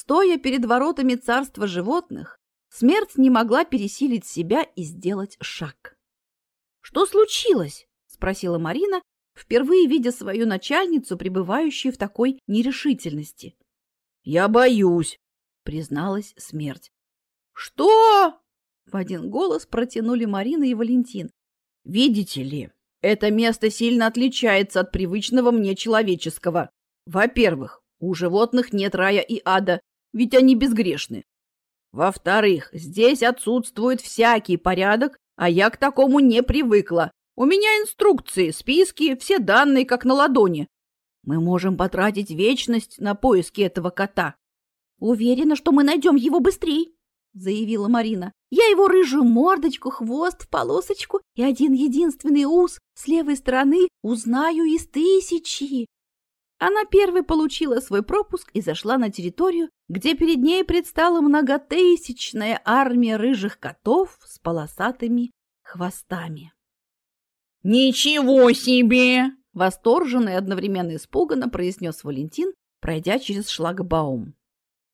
Стоя перед воротами царства животных, смерть не могла пересилить себя и сделать шаг. «Что случилось?» – спросила Марина, впервые видя свою начальницу, пребывающую в такой нерешительности. «Я боюсь», — призналась смерть. «Что?» — в один голос протянули Марина и Валентин. «Видите ли, это место сильно отличается от привычного мне человеческого. Во-первых, у животных нет рая и ада, ведь они безгрешны. Во-вторых, здесь отсутствует всякий порядок, а я к такому не привыкла. У меня инструкции, списки, все данные как на ладони. Мы можем потратить вечность на поиски этого кота. Уверена, что мы найдем его быстрее, заявила Марина. Я его рыжую мордочку, хвост в полосочку и один единственный ус с левой стороны узнаю из тысячи. Она первой получила свой пропуск и зашла на территорию, где перед ней предстала многотысячная армия рыжих котов с полосатыми хвостами. «Ничего себе!» — восторженно и одновременно испуганно произнес Валентин, пройдя через шлагбаум.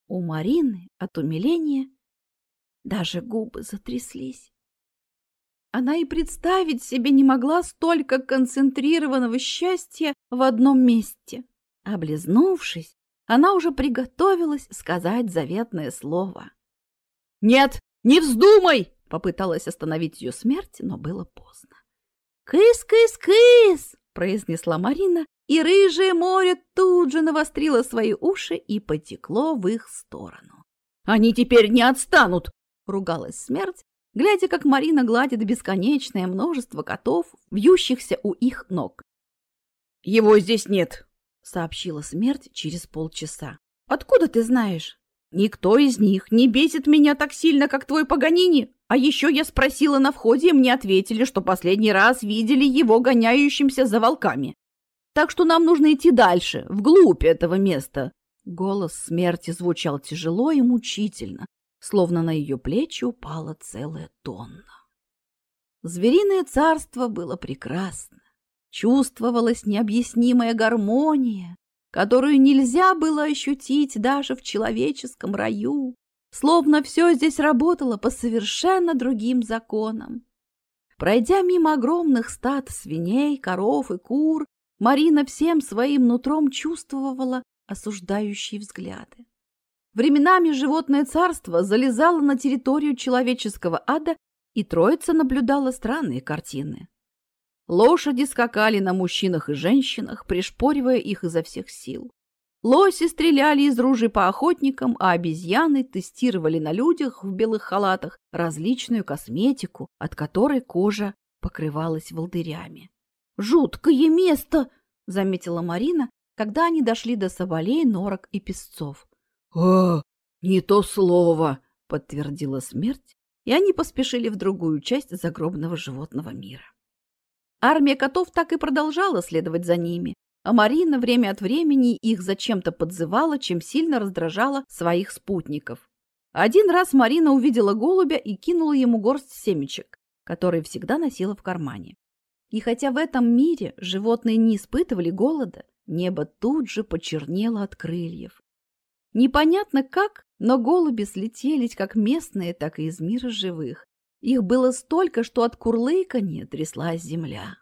У Марины от умиления даже губы затряслись. Она и представить себе не могла столько концентрированного счастья в одном месте. Облизнувшись, она уже приготовилась сказать заветное слово. «Нет, не вздумай!» — попыталась остановить ее смерть, но было поздно. «Кыс-кыс-кыс!» — произнесла Марина, и рыжее море тут же навострило свои уши и потекло в их сторону. «Они теперь не отстанут!» — ругалась смерть, глядя, как Марина гладит бесконечное множество котов, вьющихся у их ног. «Его здесь нет!» — сообщила смерть через полчаса. «Откуда ты знаешь?» «Никто из них не бесит меня так сильно, как твой Паганини!» А еще я спросила на входе, и мне ответили, что последний раз видели его гоняющимся за волками. Так что нам нужно идти дальше, вглубь этого места. Голос смерти звучал тяжело и мучительно, словно на ее плечи упала целая тонна. Звериное царство было прекрасно. Чувствовалась необъяснимая гармония, которую нельзя было ощутить даже в человеческом раю словно все здесь работало по совершенно другим законам. Пройдя мимо огромных стад свиней, коров и кур, Марина всем своим нутром чувствовала осуждающие взгляды. Временами животное царство залезало на территорию человеческого ада, и троица наблюдала странные картины. Лошади скакали на мужчинах и женщинах, пришпоривая их изо всех сил. Лоси стреляли из ружей по охотникам, а обезьяны тестировали на людях в белых халатах различную косметику, от которой кожа покрывалась волдырями. «Жуткое место!» — заметила Марина, когда они дошли до соболей, норок и песцов. «О, не то слово!» — подтвердила смерть, и они поспешили в другую часть загробного животного мира. Армия котов так и продолжала следовать за ними, а Марина время от времени их зачем-то подзывала, чем сильно раздражала своих спутников. Один раз Марина увидела голубя и кинула ему горсть семечек, которые всегда носила в кармане. И хотя в этом мире животные не испытывали голода, небо тут же почернело от крыльев. Непонятно как, но голуби слетелись как местные, так и из мира живых. Их было столько, что от курлыканья тряслась земля.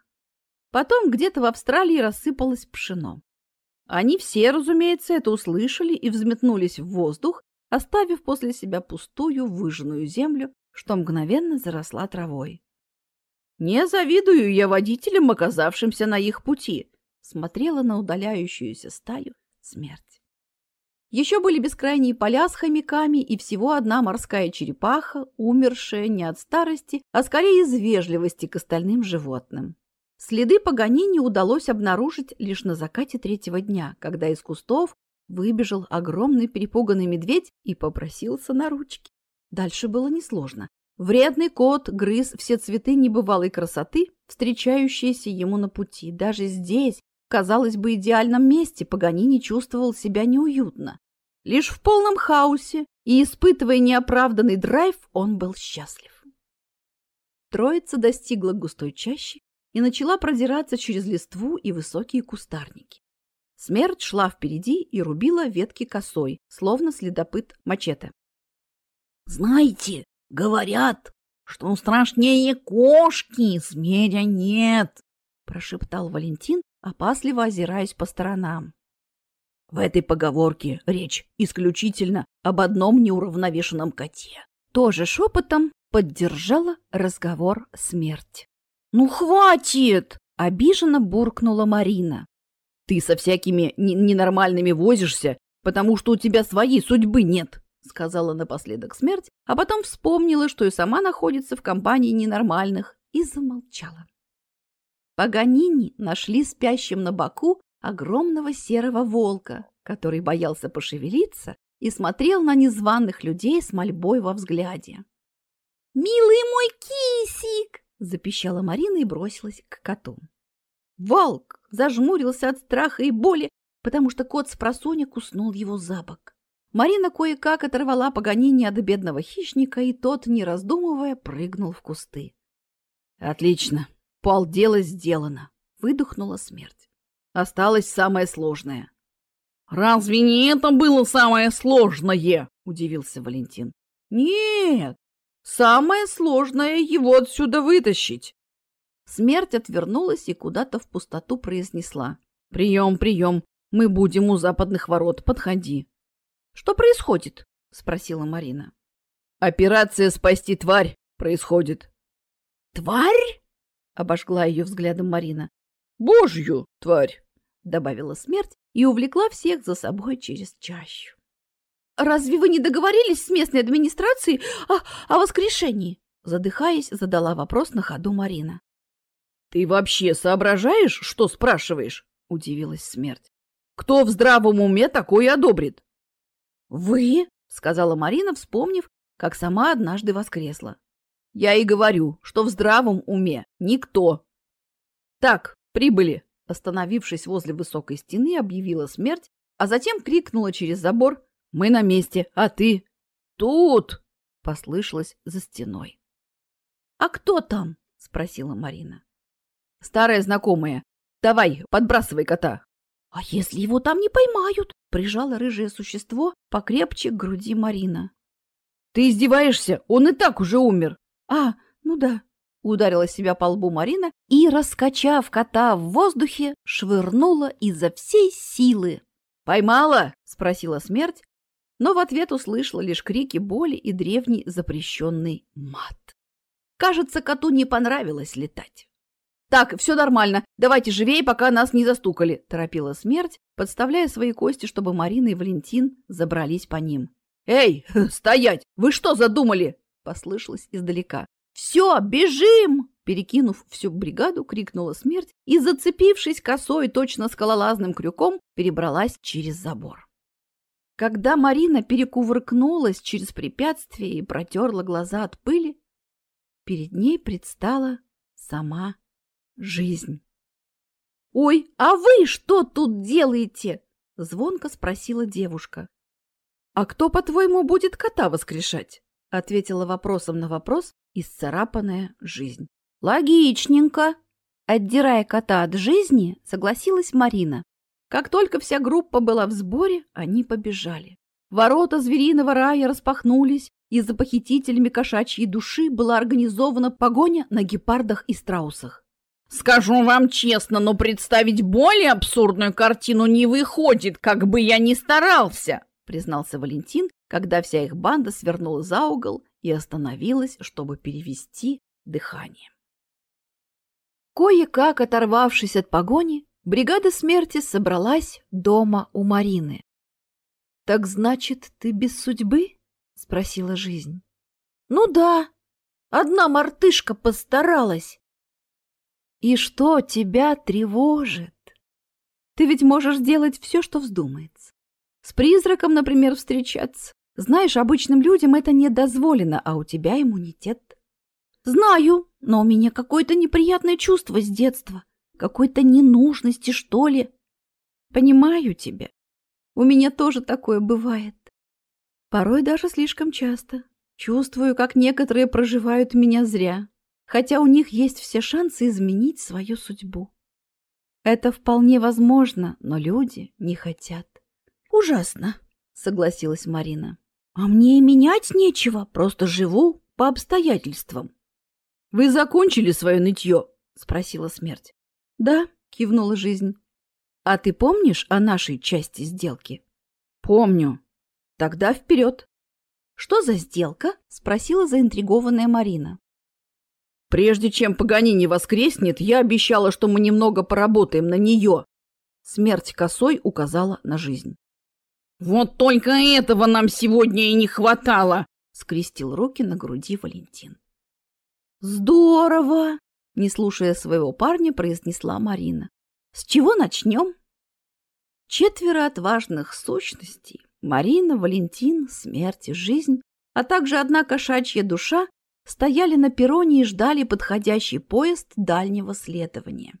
Потом где-то в Австралии рассыпалось пшено. Они все, разумеется, это услышали и взметнулись в воздух, оставив после себя пустую выжженную землю, что мгновенно заросла травой. «Не завидую я водителям, оказавшимся на их пути», смотрела на удаляющуюся стаю смерть. Еще были бескрайние поля с хомяками и всего одна морская черепаха, умершая не от старости, а скорее из вежливости к остальным животным. Следы Паганини удалось обнаружить лишь на закате третьего дня, когда из кустов выбежал огромный перепуганный медведь и попросился на ручки. Дальше было несложно. Вредный кот грыз все цветы небывалой красоты, встречающиеся ему на пути. Даже здесь, казалось бы, идеальном месте, Паганини чувствовал себя неуютно. Лишь в полном хаосе и испытывая неоправданный драйв, он был счастлив. Троица достигла густой чащи, и начала продираться через листву и высокие кустарники. Смерть шла впереди и рубила ветки косой, словно следопыт мачете. «Знаете, говорят, что страшнее кошки змея нет!» – прошептал Валентин, опасливо озираясь по сторонам. В этой поговорке речь исключительно об одном неуравновешенном коте. Тоже шепотом поддержала разговор смерть. «Ну, хватит!» – обиженно буркнула Марина. «Ты со всякими ненормальными возишься, потому что у тебя своей судьбы нет», – сказала напоследок смерть, а потом вспомнила, что и сама находится в компании ненормальных, и замолчала. Паганини нашли спящим на боку огромного серого волка, который боялся пошевелиться и смотрел на незваных людей с мольбой во взгляде. «Милый мой кисик!» – запищала Марина и бросилась к коту. Волк зажмурился от страха и боли, потому что кот с просонья куснул его за бок. Марина кое-как оторвала Паганини от бедного хищника, и тот, не раздумывая, прыгнул в кусты. «Отлично, полдела сделано», — выдохнула смерть. Осталось самое сложное. «Разве не это было самое сложное?» – удивился Валентин. «Нет, самое сложное его отсюда вытащить». Смерть отвернулась и куда-то в пустоту произнесла. «Прием, прием, мы будем у западных ворот, подходи». «Что происходит?» – спросила Марина. «Операция «Спасти тварь» происходит». «Тварь?» – обожгла ее взглядом Марина. «Божью тварь!» добавила смерть и увлекла всех за собой через чащу. «Разве вы не договорились с местной администрацией о, о воскрешении?» Задыхаясь, задала вопрос на ходу Марина. «Ты вообще соображаешь, что спрашиваешь?» – удивилась смерть. «Кто в здравом уме такое одобрит?» «Вы?» – сказала Марина, вспомнив, как сама однажды воскресла. «Я и говорю, что в здравом уме никто». «Так, прибыли!» Остановившись возле высокой стены, объявила смерть, а затем крикнула через забор «Мы на месте, а ты?» «Тут!» — послышалось за стеной. «А кто там?» — спросила Марина. «Старая знакомая. Давай, подбрасывай кота». «А если его там не поймают?» — прижало рыжее существо покрепче к груди Марина. «Ты издеваешься? Он и так уже умер». «А, ну да, Ударила себя по лбу Марина и, раскачав кота в воздухе, швырнула изо всей силы. «Поймала?» – спросила смерть, но в ответ услышала лишь крики боли и древний запрещенный мат. Кажется, коту не понравилось летать. «Так, все нормально. Давайте живее, пока нас не застукали», – торопила смерть, подставляя свои кости, чтобы Марина и Валентин забрались по ним. «Эй, стоять! Вы что задумали?» – послышалось издалека. «Все, бежим!» Перекинув всю бригаду, крикнула смерть и, зацепившись косой точно скалолазным крюком, перебралась через забор. Когда Марина перекувыркнулась через препятствие и протерла глаза от пыли, перед ней предстала сама жизнь. «Ой, а вы что тут делаете?» — звонко спросила девушка. «А кто, по-твоему, будет кота воскрешать?» — ответила вопросом на вопрос исцарапанная жизнь. Логичненько. Отдирая кота от жизни, согласилась Марина. Как только вся группа была в сборе, они побежали. Ворота звериного рая распахнулись, и за похитителями кошачьей души была организована погоня на гепардах и страусах. «Скажу вам честно, но представить более абсурдную картину не выходит, как бы я ни старался», признался Валентин, когда вся их банда свернула за угол и остановилась, чтобы перевести дыхание. Кое-как оторвавшись от погони, бригада смерти собралась дома у Марины. «Так значит, ты без судьбы?» — спросила жизнь. «Ну да, одна мартышка постаралась». «И что тебя тревожит? Ты ведь можешь делать все, что вздумается. С призраком, например, встречаться, знаешь, обычным людям это не дозволено, а у тебя иммунитет. Знаю, но у меня какое-то неприятное чувство с детства. Какой-то ненужности, что ли. Понимаю тебя. У меня тоже такое бывает. Порой даже слишком часто. Чувствую, как некоторые проживают меня зря, хотя у них есть все шансы изменить свою судьбу. Это вполне возможно, но люди не хотят. Ужасно, согласилась Марина. А мне и менять нечего, просто живу по обстоятельствам. Вы закончили свое нытье? Спросила смерть. Да, кивнула жизнь. А ты помнишь о нашей части сделки? Помню. Тогда вперед. Что за сделка? Спросила заинтригованная Марина. Прежде чем Паганини воскреснет, я обещала, что мы немного поработаем на нее. Смерть косой указала на жизнь. Вот только этого нам сегодня и не хватало, скрестил руки на груди Валентин. Здорово, не слушая своего парня, произнесла Марина. С чего начнем? Четверо отважных сущностей – Марина, Валентин, смерть и жизнь, а также одна кошачья душа – стояли на перроне и ждали подходящий поезд дальнего следования.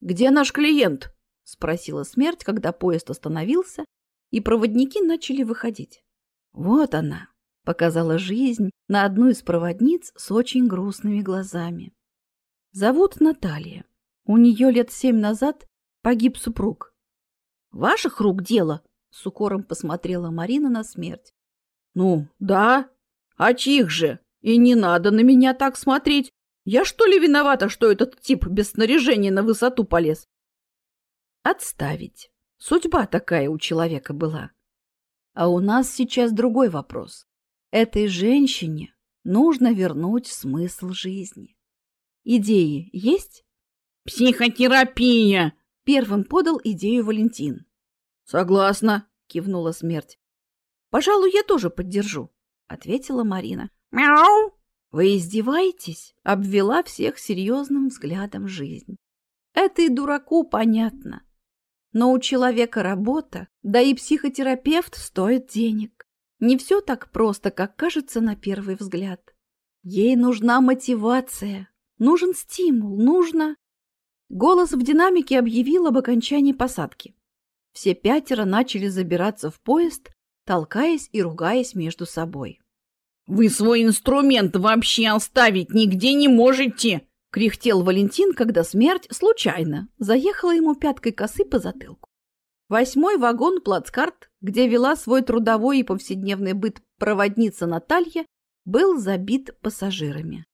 «Где наш клиент?» – спросила смерть, когда поезд остановился, и проводники начали выходить. «Вот она», – показала жизнь на одну из проводниц с очень грустными глазами. «Зовут Наталья. У нее лет семь назад погиб супруг. Ваших рук дело? С укором посмотрела Марина на смерть. Ну, да. А чьих же? И не надо на меня так смотреть. Я что ли виновата, что этот тип без снаряжения на высоту полез? Отставить. Судьба такая у человека была. А у нас сейчас другой вопрос. Этой женщине нужно вернуть смысл жизни. Идеи есть? Психотерапия, Первым подал идею Валентин. «Согласна», — кивнула смерть. «Пожалуй, я тоже поддержу», — ответила Марина. «Мяу!» «Вы издеваетесь?» — обвела всех серьезным взглядом жизнь. «Это и дураку понятно. Но у человека работа, да и психотерапевт стоит денег. Не все так просто, как кажется на первый взгляд. Ей нужна мотивация, нужен стимул, нужно...» Голос в динамике объявил об окончании посадки. Все пятеро начали забираться в поезд, толкаясь и ругаясь между собой. «Вы свой инструмент вообще оставить нигде не можете!» — кряхтел Валентин, когда смерть случайно заехала ему пяткой косы по затылку. Восьмой вагон «Плацкарт», где вела свой трудовой и повседневный быт проводница Наталья, был забит пассажирами.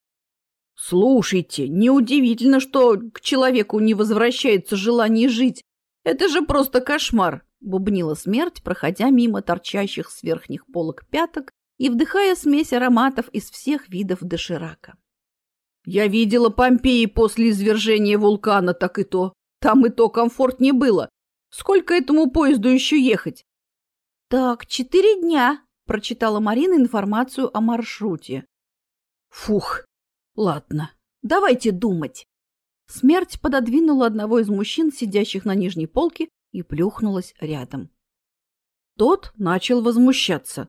Слушайте, неудивительно, что к человеку не возвращается желание жить. Это же просто кошмар, бубнила смерть, проходя мимо торчащих с верхних полок пяток и вдыхая смесь ароматов из всех видов доширака. Я видела Помпеи после извержения вулкана, так и то. Там и то комфортнее было. Сколько этому поезду еще ехать? Так, четыре дня, прочитала Марина информацию о маршруте. Фух, Ладно, давайте думать. Смерть пододвинула одного из мужчин, сидящих на нижней полке, и плюхнулась рядом. Тот начал возмущаться.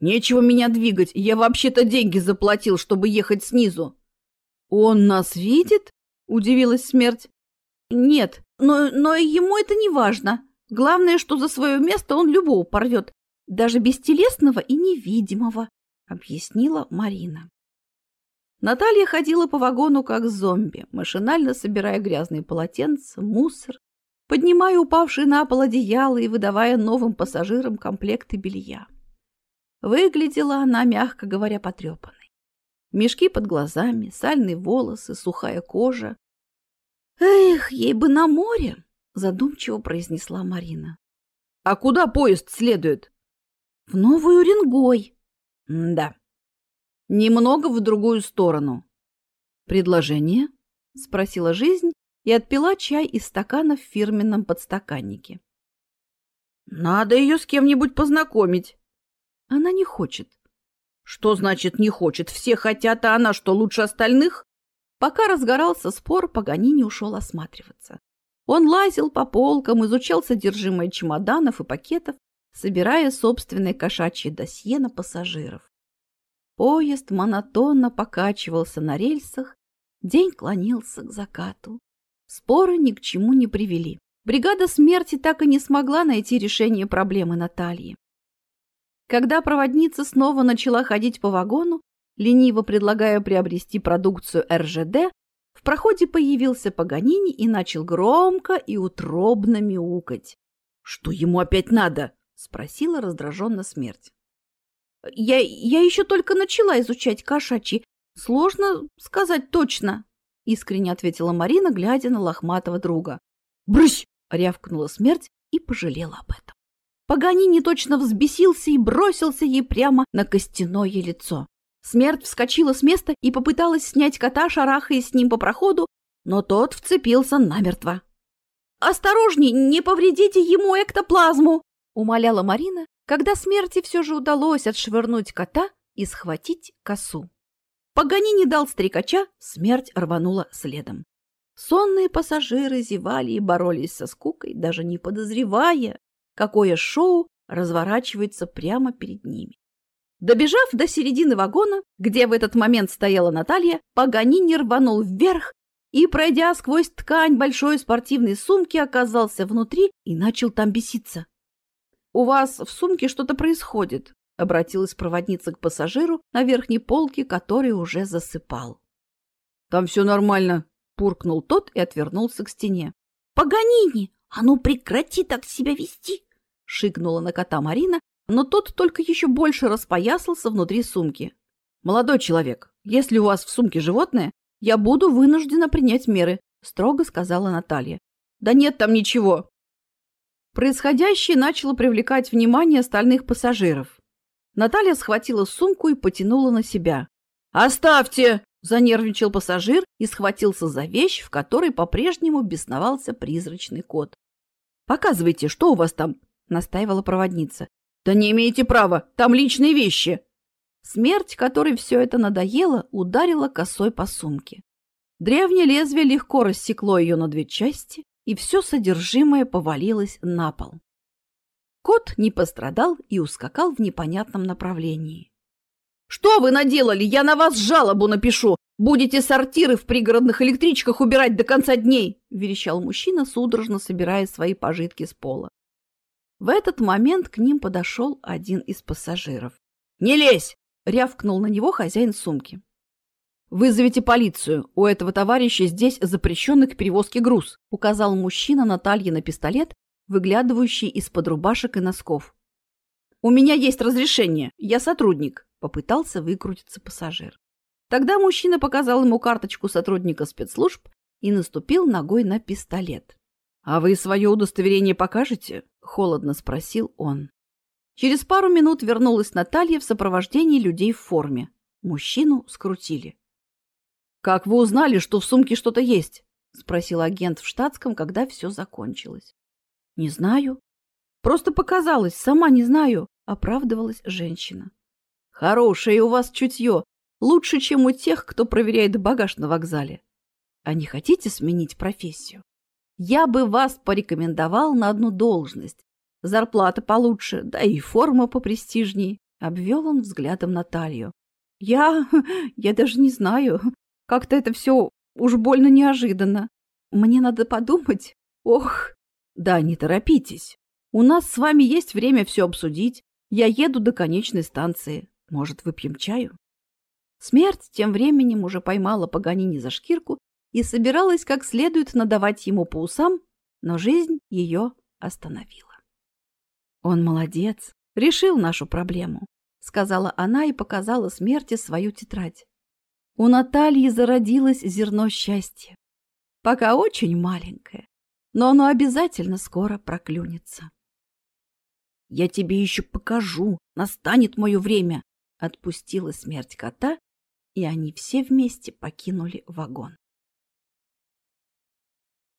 «Нечего меня двигать, я вообще-то деньги заплатил, чтобы ехать снизу». «Он нас видит?» – удивилась смерть. «Нет, но, но ему это не важно. Главное, что за свое место он любого порвет, даже бестелесного и невидимого», – объяснила Марина. Наталья ходила по вагону как зомби, машинально собирая грязные полотенца, мусор, поднимая упавшие на пол одеяла и выдавая новым пассажирам комплекты белья. Выглядела она, мягко говоря, потрепанной. Мешки под глазами, сальные волосы, сухая кожа. «Эх, ей бы на море!» — задумчиво произнесла Марина. «А куда поезд следует?» «В Новую Уренгой». «Да, немного в другую сторону. «Предложение?» – спросила жизнь и отпила чай из стакана в фирменном подстаканнике. «Надо ее с кем-нибудь познакомить». «Она не хочет». «Что значит не хочет? Все хотят, а она что, лучше остальных?» Пока разгорался спор, Паганини ушел осматриваться. Он лазил по полкам, изучал содержимое чемоданов и пакетов, собирая собственное кошачье досье на пассажиров. Поезд монотонно покачивался на рельсах, день клонился к закату. Споры ни к чему не привели. Бригада смерти так и не смогла найти решение проблемы Натальи. Когда проводница снова начала ходить по вагону, лениво предлагая приобрести продукцию РЖД, В проходе появился Паганини и начал громко и утробно мяукать. «Что ему опять надо?» — спросила раздраженно смерть. «Я, я еще только начала изучать кошачьи. Сложно сказать точно», — искренне ответила Марина, глядя на лохматого друга. «Брысь!» — рявкнула смерть и пожалела об этом. Паганини точно взбесился и бросился ей прямо на костяное лицо. Смерть вскочила с места и попыталась снять кота, шарахаясь с ним по проходу, но тот вцепился намертво. «Осторожней, не повредите ему эктоплазму!» — умоляла Марина, когда смерти все же удалось отшвырнуть кота и схватить косу. Паганини дал стрекача, смерть рванула следом. Сонные пассажиры зевали и боролись со скукой, даже не подозревая, какое шоу разворачивается прямо перед ними. Добежав до середины вагона, где в этот момент стояла Наталья, Паганини рванул вверх и, пройдя сквозь ткань большой спортивной сумки, оказался внутри и начал там беситься. «У вас в сумке что-то происходит», — обратилась проводница к пассажиру на верхней полке, который уже засыпал. «Там все нормально», — пуркнул тот и отвернулся к стене. «Паганини, а ну прекрати так себя вести!» — шикнула на кота Марина, но тот только еще больше распоясался внутри сумки. «Молодой человек, если у вас в сумке животное, я буду вынуждена принять меры», — строго сказала Наталья. «Да нет там ничего». Происходящее начало привлекать внимание остальных пассажиров. Наталья схватила сумку и потянула на себя. «Оставьте!» – занервничал пассажир и схватился за вещь, в которой по-прежнему бесновался призрачный кот. «Показывайте, что у вас там?» – настаивала проводница. «Да не имеете права, там личные вещи!» Смерть, которой все это надоело, ударила косой по сумке. Древнее лезвие легко рассекло ее на две части, и все содержимое повалилось на пол. Кот не пострадал и ускакал в непонятном направлении. «Что вы наделали? Я на вас жалобу напишу! Будете сортиры в пригородных электричках убирать до конца дней!» – верещал мужчина, судорожно собирая свои пожитки с пола. В этот момент к ним подошел один из пассажиров. «Не лезь!» — рявкнул на него хозяин сумки. «Вызовите полицию. У этого товарища здесь запрещенный к перевозке груз», — указал мужчина Наталье на пистолет, выглядывающий из-под рубашек и носков. «У меня есть разрешение. Я сотрудник», — попытался выкрутиться пассажир. Тогда мужчина показал ему карточку сотрудника спецслужб и наступил ногой на пистолет. «А вы свое удостоверение покажете?» — холодно спросил он. Через пару минут вернулась Наталья в сопровождении людей в форме. Мужчину скрутили. «Как вы узнали, что в сумке что-то есть?» — спросил агент в штатском, когда все закончилось. «Не знаю. Просто показалось, сама не знаю», — оправдывалась женщина. «Хорошее у вас чутье. Лучше, чем у тех, кто проверяет багаж на вокзале. А не хотите сменить профессию?» Я бы вас порекомендовал на одну должность. Зарплата получше, да и форма попрестижней. Обвел он взглядом Наталью. Я... я даже не знаю. Как-то это все уж больно неожиданно. Мне надо подумать. Ох. Да, не торопитесь. У нас с вами есть время все обсудить. Я еду до конечной станции. Может, выпьем чаю? Смерть тем временем уже поймала Паганини за шкирку и собиралась как следует надавать ему по усам, но жизнь ее остановила. «Он молодец, решил нашу проблему», — сказала она и показала смерти свою тетрадь. У Натальи зародилось зерно счастья. Пока очень маленькое, но оно обязательно скоро проклюнется. «Я тебе еще покажу, настанет мое время», — отпустила смерть кота, и они все вместе покинули вагон.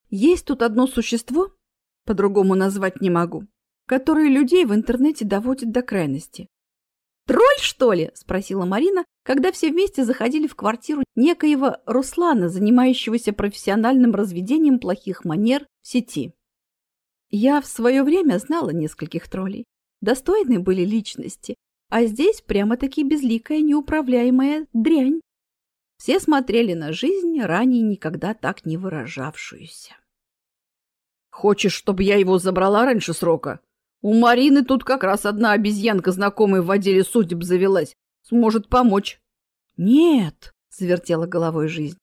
Есть тут одно существо, по-другому назвать не могу, которое людей в интернете доводит до крайности. «Тролль, что ли?» – спросила Марина, когда все вместе заходили в квартиру некоего Руслана, занимающегося профессиональным разведением плохих манер в сети. Я в свое время знала нескольких троллей. Достойные были личности, а здесь прямо-таки безликая неуправляемая дрянь. Все смотрели на жизнь, ранее никогда так не выражавшуюся. Хочешь, чтобы я его забрала раньше срока? У Марины тут как раз одна обезьянка, знакомая в отделе судеб, завелась. Сможет помочь. Нет, завертела головой жизнь.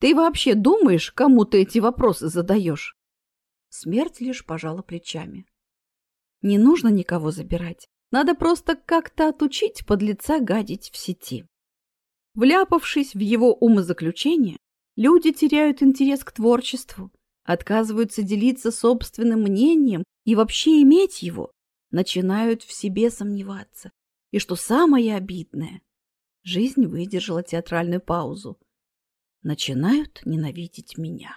Ты вообще думаешь, кому ты эти вопросы задаешь? Смерть лишь пожала плечами. Не нужно никого забирать. Надо просто как-то отучить подлеца гадить в сети. Вляпавшись в его умозаключение, люди теряют интерес к творчеству, отказываются делиться собственным мнением и вообще иметь его, начинают в себе сомневаться. И что самое обидное, жизнь выдержала театральную паузу. Начинают ненавидеть меня.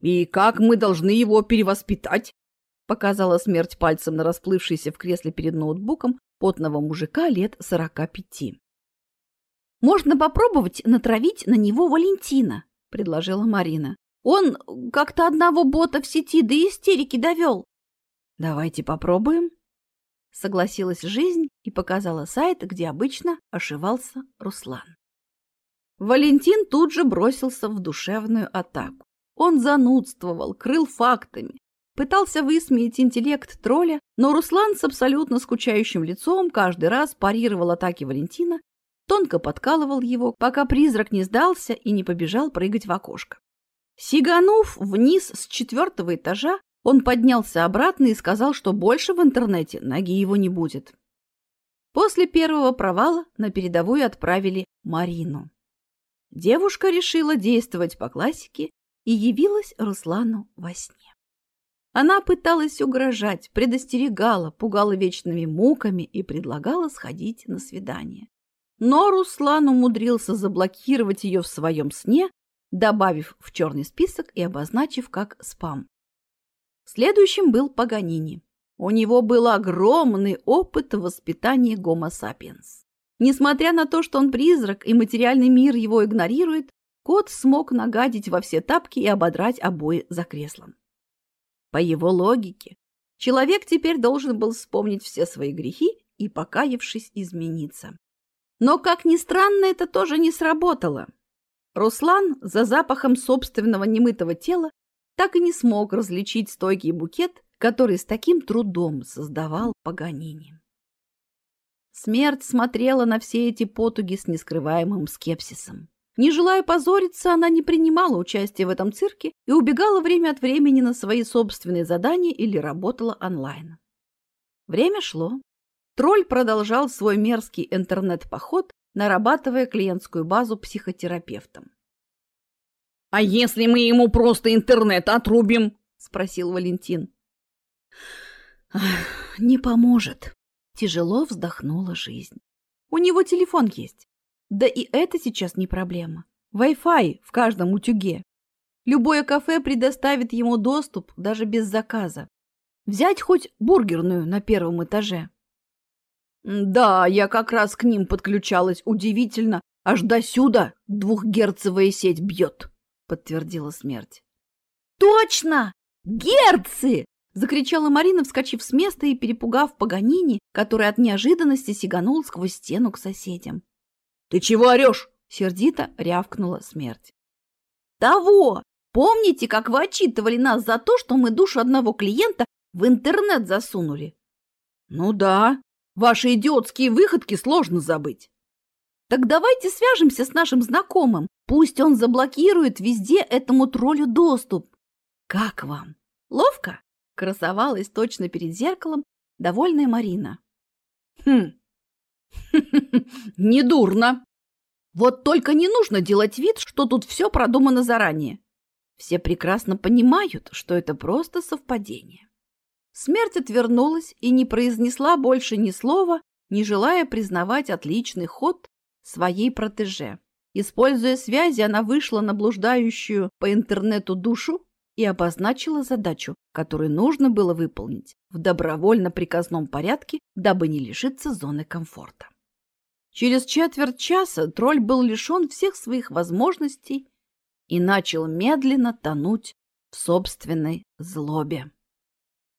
«И как мы должны его перевоспитать?» Показала смерть пальцем на расплывшийся в кресле перед ноутбуком потного мужика лет сорока пяти. «Можно попробовать натравить на него Валентина», — предложила Марина. «Он как-то одного бота в сети до истерики довел». «Давайте попробуем», — согласилась жизнь и показала сайт, где обычно ошивался Руслан. Валентин тут же бросился в душевную атаку. Он занудствовал, крыл фактами, пытался высмеять интеллект тролля, но Руслан с абсолютно скучающим лицом каждый раз парировал атаки Валентина, тонко подкалывал его, пока призрак не сдался и не побежал прыгать в окошко. Сиганув вниз с четвертого этажа, он поднялся обратно и сказал, что больше в интернете ноги его не будет. После первого провала на передовую отправили Марину. Девушка решила действовать по классике и явилась Руслану во сне. Она пыталась угрожать, предостерегала, пугала вечными муками и предлагала сходить на свидание. Но Руслан умудрился заблокировать ее в своем сне, добавив в черный список и обозначив как спам. Следующим был Паганини. У него был огромный опыт в воспитании гомо сапиенс. Несмотря на то, что он призрак и материальный мир его игнорирует, Кот смог нагадить во все тапки и ободрать обои за креслом. По его логике, человек теперь должен был вспомнить все свои грехи и, покаявшись, измениться. Но, как ни странно, это тоже не сработало. Руслан за запахом собственного немытого тела так и не смог различить стойкий букет, который с таким трудом создавал Паганини. Смерть смотрела на все эти потуги с нескрываемым скепсисом. Не желая позориться, она не принимала участия в этом цирке и убегала время от времени на свои собственные задания или работала онлайн. Время шло. Тролль продолжал свой мерзкий интернет-поход, нарабатывая клиентскую базу психотерапевтом. «А если мы ему просто интернет отрубим?» – спросил Валентин. «Не поможет», – тяжело вздохнула жизнь. «У него телефон есть. Да и это сейчас не проблема. Wi-Fi в каждом утюге. Любое кафе предоставит ему доступ даже без заказа. Взять хоть бургерную на первом этаже. Да, я как раз к ним подключалась. Удивительно, аж до сюда двухгерцовая сеть бьет, подтвердила смерть. Точно! Герцы! Закричала Марина, вскочив с места и перепугав Паганини, который от неожиданности сиганул сквозь стену к соседям. «Ты чего орешь?» — сердито рявкнула смерть. «Того! Помните, как вы отчитывали нас за то, что мы душу одного клиента в интернет засунули?» «Ну да, ваши идиотские выходки сложно забыть». «Так давайте свяжемся с нашим знакомым. Пусть он заблокирует везде этому троллю доступ. Как вам? Ловко?» — красовалась точно перед зеркалом довольная Марина. «Хм, Недурно. Вот только не нужно делать вид, что тут все продумано заранее. Все прекрасно понимают, что это просто совпадение. Смерть отвернулась и не произнесла больше ни слова, не желая признавать отличный ход своей протеже. Используя связи, она вышла на блуждающую по интернету душу и обозначила задачу, которую нужно было выполнить в добровольно-приказном порядке, дабы не лишиться зоны комфорта. Через четверть часа тролль был лишен всех своих возможностей и начал медленно тонуть в собственной злобе.